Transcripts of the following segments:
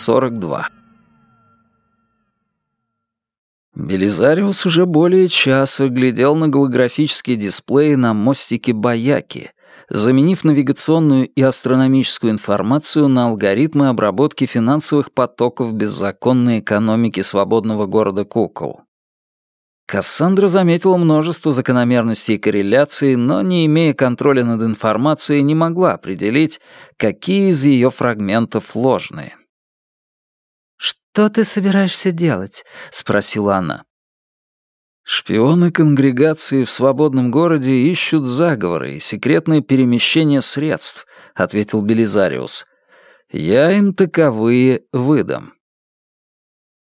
42. Белизариус уже более часа глядел на голографические дисплеи на мостике Баяки, заменив навигационную и астрономическую информацию на алгоритмы обработки финансовых потоков беззаконной экономики свободного города Кукол. Кассандра заметила множество закономерностей и корреляций, но, не имея контроля над информацией, не могла определить, какие из ее фрагментов ложные. «Что ты собираешься делать?» — спросила она. Шпионы конгрегации в свободном городе ищут заговоры и секретное перемещение средств, ответил Белизариус. Я им таковые выдам.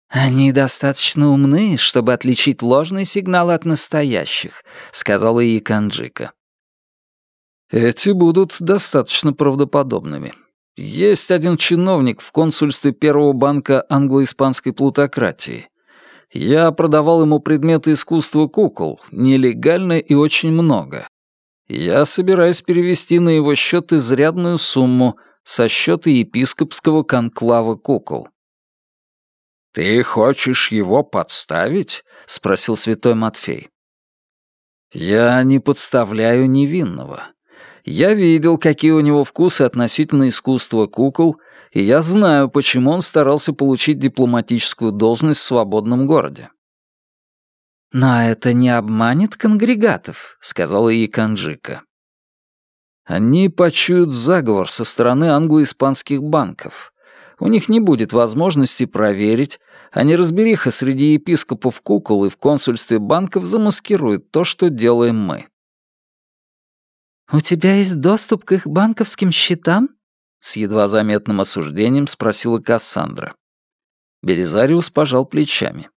«Они достаточно умны, чтобы отличить ложные сигналы от настоящих», — сказала ей Канджика. «Эти будут достаточно правдоподобными. Есть один чиновник в консульстве Первого банка англо-испанской плутократии. Я продавал ему предметы искусства кукол, нелегально и очень много. Я собираюсь перевести на его счет изрядную сумму со счета епископского конклава кукол». «Ты хочешь его подставить?» — спросил святой Матфей. «Я не подставляю невинного. Я видел, какие у него вкусы относительно искусства кукол, и я знаю, почему он старался получить дипломатическую должность в свободном городе». «Но это не обманет конгрегатов», — сказала ей. «Они почуют заговор со стороны англо-испанских банков. У них не будет возможности проверить, а неразбериха среди епископов кукол и в консульстве банков замаскирует то, что делаем мы. «У тебя есть доступ к их банковским счетам?» С едва заметным осуждением спросила Кассандра. Белизариус пожал плечами.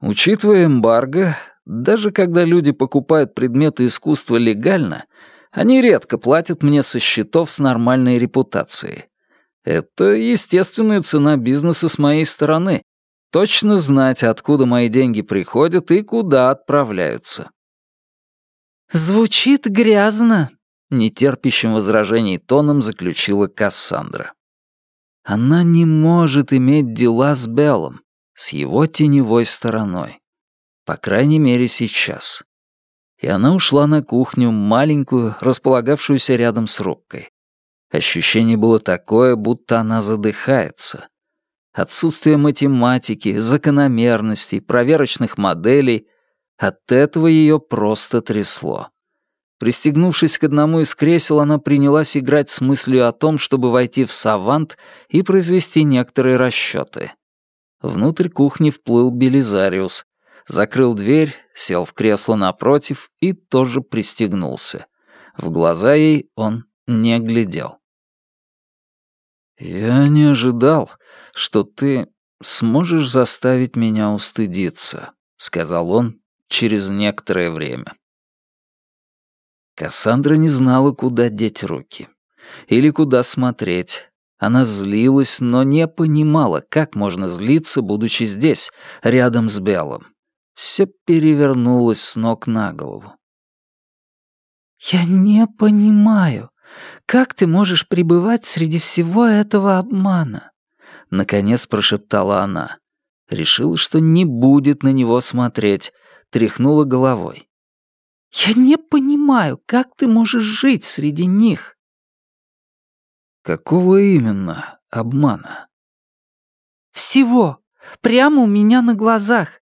Учитывая эмбарго, даже когда люди покупают предметы искусства легально, они редко платят мне со счетов с нормальной репутацией. Это естественная цена бизнеса с моей стороны. Точно знать, откуда мои деньги приходят и куда отправляются. «Звучит грязно», — нетерпящим возражений тоном заключила Кассандра. Она не может иметь дела с Беллом, с его теневой стороной. По крайней мере, сейчас. И она ушла на кухню, маленькую, располагавшуюся рядом с рубкой. Ощущение было такое, будто она задыхается. Отсутствие математики, закономерностей, проверочных моделей — от этого ее просто трясло. Пристегнувшись к одному из кресел, она принялась играть с мыслью о том, чтобы войти в савант и произвести некоторые расчеты. Внутрь кухни вплыл Белизариус, закрыл дверь, сел в кресло напротив и тоже пристегнулся. В глаза ей он не глядел. «Я не ожидал, что ты сможешь заставить меня устыдиться», — сказал он через некоторое время. Кассандра не знала, куда деть руки. Или куда смотреть. Она злилась, но не понимала, как можно злиться, будучи здесь, рядом с Белым. Все перевернулось с ног на голову. «Я не понимаю», как ты можешь пребывать среди всего этого обмана?» Наконец прошептала она. Решила, что не будет на него смотреть, тряхнула головой. «Я не понимаю, как ты можешь жить среди них?» «Какого именно обмана?» «Всего. Прямо у меня на глазах.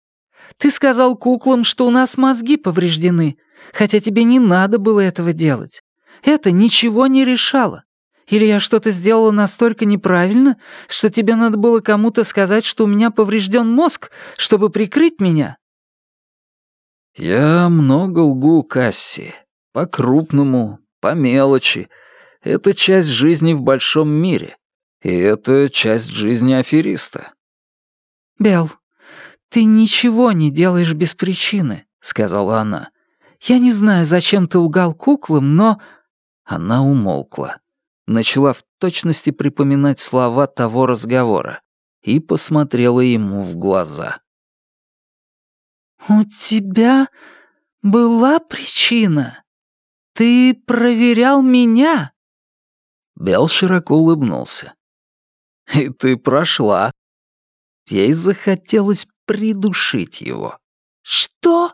Ты сказал куклам, что у нас мозги повреждены, хотя тебе не надо было этого делать. Это ничего не решало. Или я что-то сделала настолько неправильно, что тебе надо было кому-то сказать, что у меня поврежден мозг, чтобы прикрыть меня?» «Я много лгу, Касси. По-крупному, по мелочи. Это часть жизни в большом мире. И это часть жизни афериста». «Белл, ты ничего не делаешь без причины», — сказала она. «Я не знаю, зачем ты лгал куклам, но она умолкла, начала в точности припоминать слова того разговора и посмотрела ему в глаза. «У тебя была причина? Ты проверял меня?» Белл широко улыбнулся. И ты прошла. Ей захотелось придушить его. «Что?»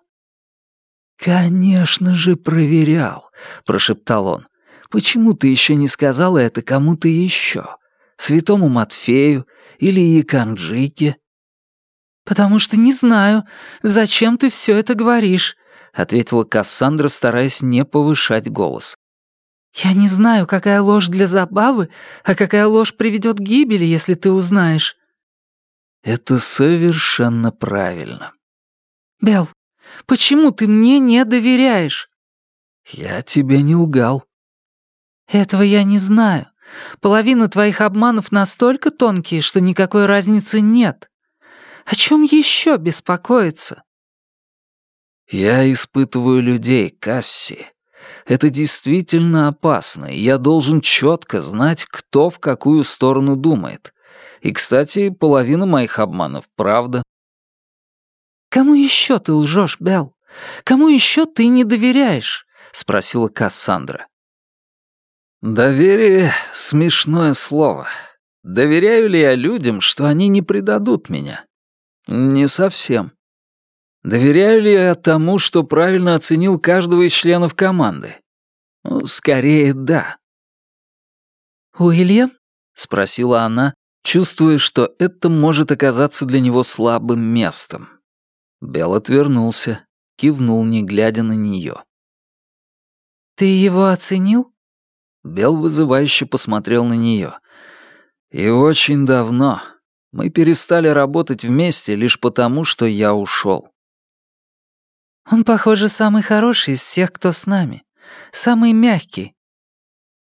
«Конечно же проверял», — прошептал он. «Почему ты еще не сказала это кому-то еще? Святому Матфею или Яканджике?» «Потому что не знаю, зачем ты все это говоришь», — ответила Кассандра, стараясь не повышать голос. «Я не знаю, какая ложь для забавы, а какая ложь приведет к гибели, если ты узнаешь». «Это совершенно правильно». «Белл, почему ты мне не доверяешь?» «Я тебе не лгал». «Этого я не знаю. Половина твоих обманов настолько тонкие, что никакой разницы нет. О чем еще беспокоиться?» «Я испытываю людей, Касси. Это действительно опасно, и я должен четко знать, кто в какую сторону думает. И, кстати, половина моих обманов — правда». «Кому еще ты лжешь, Белл? Кому еще ты не доверяешь?» — спросила Кассандра. «Доверие — смешное слово. Доверяю ли я людям, что они не предадут меня? Не совсем. Доверяю ли я тому, что правильно оценил каждого из членов команды? Ну, скорее, да. «Уильям?» — спросила она, чувствуя, что это может оказаться для него слабым местом. Белл отвернулся, кивнул, не глядя на нее. «Ты его оценил?» Бел вызывающе посмотрел на нее. «И очень давно. Мы перестали работать вместе лишь потому, что я ушел. «Он, похоже, самый хороший из всех, кто с нами. Самый мягкий».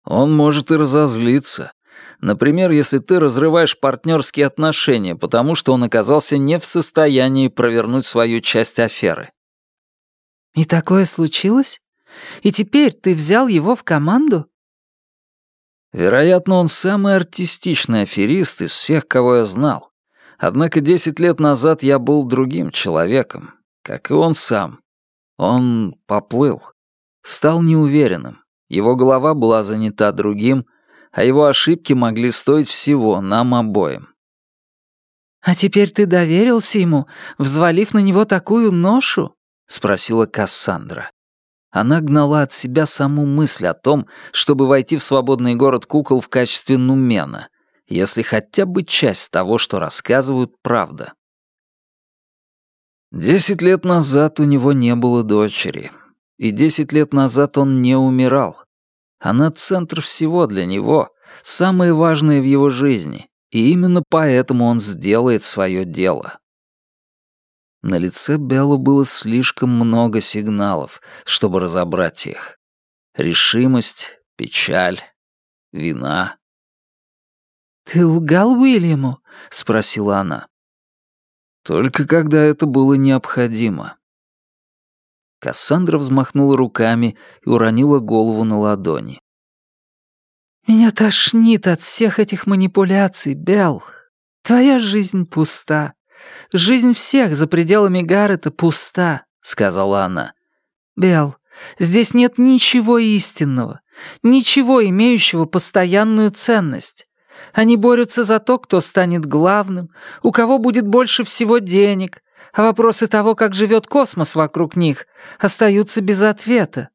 «Он может и разозлиться. Например, если ты разрываешь партнерские отношения, потому что он оказался не в состоянии провернуть свою часть аферы». «И такое случилось? И теперь ты взял его в команду?» Вероятно, он самый артистичный аферист из всех, кого я знал. Однако десять лет назад я был другим человеком, как и он сам. Он поплыл, стал неуверенным. Его голова была занята другим, а его ошибки могли стоить всего нам обоим. «А теперь ты доверился ему, взвалив на него такую ношу?» — спросила Кассандра. Она гнала от себя саму мысль о том, чтобы войти в свободный город кукол в качестве нумена, если хотя бы часть того, что рассказывают, правда. Десять лет назад у него не было дочери. И десять лет назад он не умирал. Она центр всего для него, самое важное в его жизни, и именно поэтому он сделает свое дело. На лице Беллы было слишком много сигналов, чтобы разобрать их. Решимость, печаль, вина. «Ты лгал Уильяму?» — спросила она. «Только когда это было необходимо». Кассандра взмахнула руками и уронила голову на ладони. «Меня тошнит от всех этих манипуляций, Белл. Твоя жизнь пуста. Жизнь всех за пределами Гаррета пуста», — сказала она. «Белл, здесь нет ничего истинного, ничего имеющего постоянную ценность. Они борются за то, кто станет главным, у кого будет больше всего денег, а вопросы того, как живет космос вокруг них, остаются без ответа.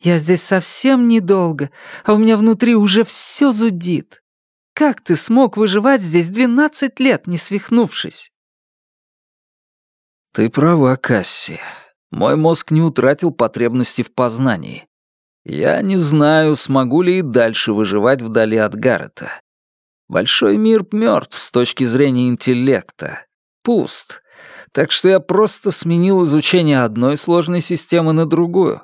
Я здесь совсем недолго, а у меня внутри уже все зудит. Как ты смог выживать здесь двенадцать лет, не свихнувшись?» Ты права, Касси. Мой мозг не утратил потребности в познании. Я не знаю, смогу ли и дальше выживать вдали от Гаррета. Большой мир мертв с точки зрения интеллекта. Пуст. Так что я просто сменил изучение одной сложной системы на другую.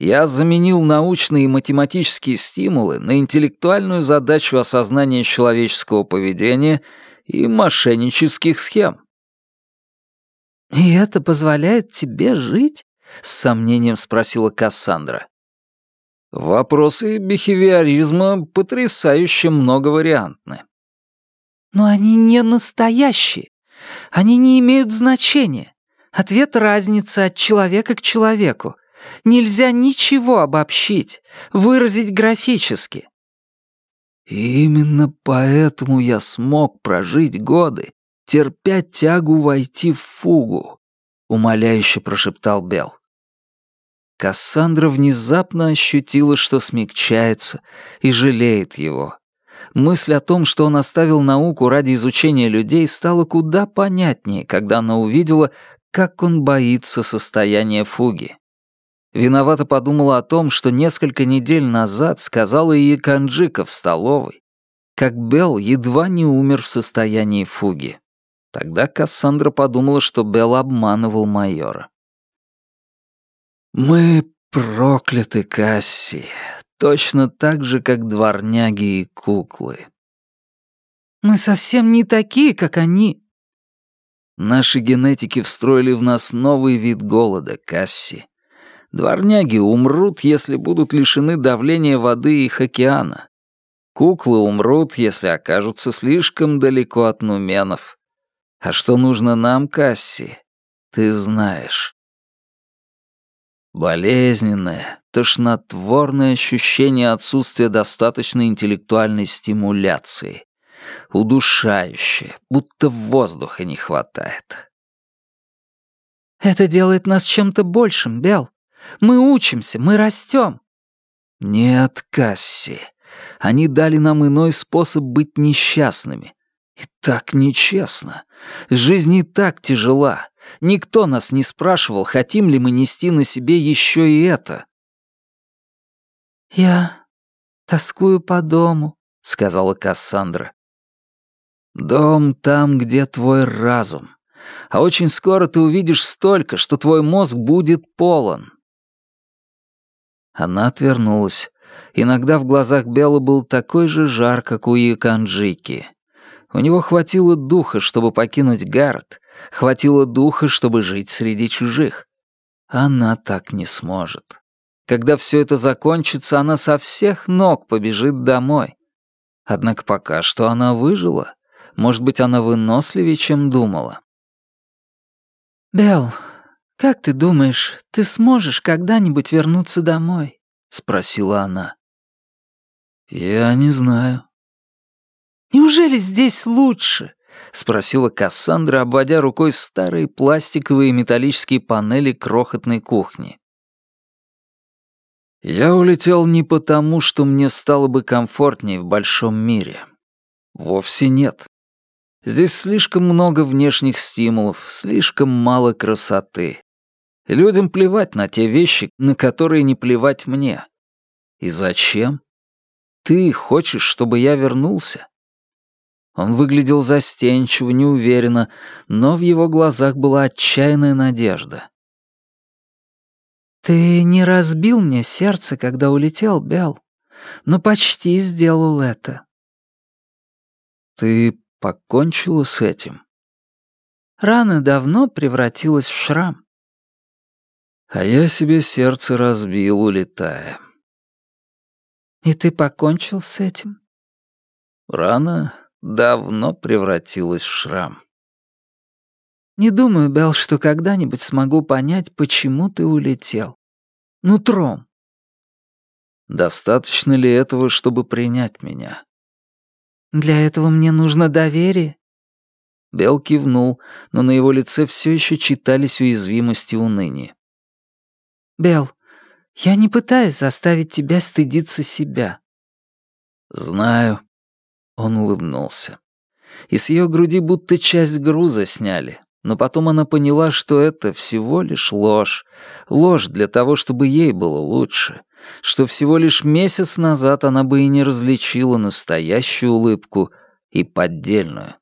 Я заменил научные и математические стимулы на интеллектуальную задачу осознания человеческого поведения и мошеннических схем. «И это позволяет тебе жить?» — с сомнением спросила Кассандра. «Вопросы бихевиоризма потрясающе многовариантны». «Но они не настоящие. Они не имеют значения. Ответ разница от человека к человеку. Нельзя ничего обобщить, выразить графически». И именно поэтому я смог прожить годы, терпя тягу войти в фугу, умоляюще прошептал Бел. Кассандра внезапно ощутила, что смягчается и жалеет его. Мысль о том, что он оставил науку ради изучения людей, стала куда понятнее, когда она увидела, как он боится состояния фуги. Виновато подумала о том, что несколько недель назад сказала ей Канджика в столовой, как Белл едва не умер в состоянии фуги. Тогда Кассандра подумала, что Белл обманывал майора. «Мы прокляты, Касси, точно так же, как дворняги и куклы». «Мы совсем не такие, как они». «Наши генетики встроили в нас новый вид голода, Касси. Дворняги умрут, если будут лишены давления воды их океана. Куклы умрут, если окажутся слишком далеко от нуменов. А что нужно нам, Касси, ты знаешь. Болезненное, тошнотворное ощущение отсутствия достаточной интеллектуальной стимуляции. Удушающее, будто воздуха не хватает. «Это делает нас чем-то большим, Бел. Мы учимся, мы растем. Нет, Касси, они дали нам иной способ быть несчастными. И так нечестно. Жизнь и так тяжела. Никто нас не спрашивал, хотим ли мы нести на себе еще и это. «Я тоскую по дому», — сказала Кассандра. «Дом там, где твой разум. А очень скоро ты увидишь столько, что твой мозг будет полон. Она отвернулась. Иногда в глазах Белла был такой же жар, как у Яканджики. У него хватило духа, чтобы покинуть город, хватило духа, чтобы жить среди чужих. Она так не сможет. Когда все это закончится, она со всех ног побежит домой. Однако пока что она выжила. Может быть, она выносливее, чем думала. «Белл, «Как ты думаешь, ты сможешь когда-нибудь вернуться домой?» — спросила она. «Я не знаю». «Неужели здесь лучше?» — спросила Кассандра, обводя рукой старые пластиковые и металлические панели крохотной кухни. «Я улетел не потому, что мне стало бы комфортнее в большом мире. Вовсе нет. Здесь слишком много внешних стимулов, слишком мало красоты. Людям плевать на те вещи, на которые не плевать мне. И зачем? Ты хочешь, чтобы я вернулся? Он выглядел застенчиво, неуверенно, но в его глазах была отчаянная надежда. «Ты не разбил мне сердце, когда улетел, Бел, но почти сделал это». «Ты покончила с этим?» Рана давно превратилась в шрам. А я себе сердце разбил, улетая. И ты покончил с этим? Рана давно превратилась в шрам. Не думаю, Белл, что когда-нибудь смогу понять, почему ты улетел. Нутром. Достаточно ли этого, чтобы принять меня? Для этого мне нужно доверие. Белл кивнул, но на его лице все еще читались уязвимости и уныние. Белл, я не пытаюсь заставить тебя стыдиться себя». «Знаю». Он улыбнулся. И с ее груди будто часть груза сняли. Но потом она поняла, что это всего лишь ложь. Ложь для того, чтобы ей было лучше. Что всего лишь месяц назад она бы и не различила настоящую улыбку и поддельную.